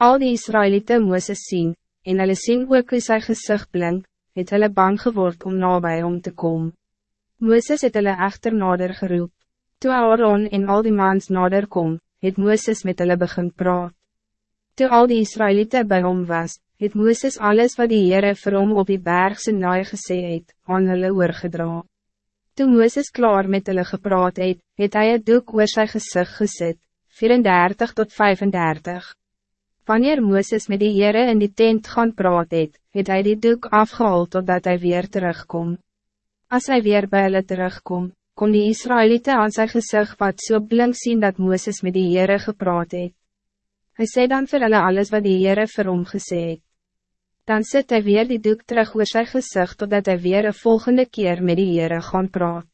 al die Israëlieten Mooses sien, en hulle sien ook hoe sy gezicht blink, het hulle bang geword om nabij om te komen. Mooses het hulle echter nader geroep. Toe Aaron en al die mans nader kom, het Mooses met hulle begin praat. Toe al die Israëlieten bij hom was, het Mooses alles wat die Heere vir hom op die bergse naai gesê het, aan hulle oorgedra. Toe Mooses klaar met hulle gepraat het, het hy het doek oor sy gezicht gezet, 34 tot 35. Wanneer Mooses met die Heere in die tent gaan praat het, het hy die doek afgehaald totdat hij weer terugkom. Als hij weer bij hulle terugkom, kon die Israëlieten aan zijn gezicht wat so blink zien dat Mooses met die Heere gepraat het. Hy sê dan vir hulle alles wat die Heere vir hom gesê het. Dan zet hij weer die doek terug oor sy gezicht totdat hij weer een volgende keer met die Heere gaan praat.